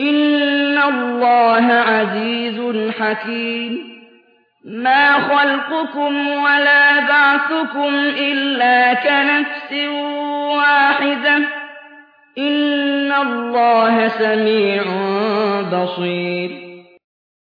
إِنَّ اللَّهَ عَزِيزٌ حَكِيمٌ. مَّا خَلْقُكُمْ وَلَا بَعْثُكُمْ إِلَّا كَنَفْسٍ وَاحِدَةٍ ۗ. إِنَّ اللَّهَ سَمِيعٌ بَصِيرٌ.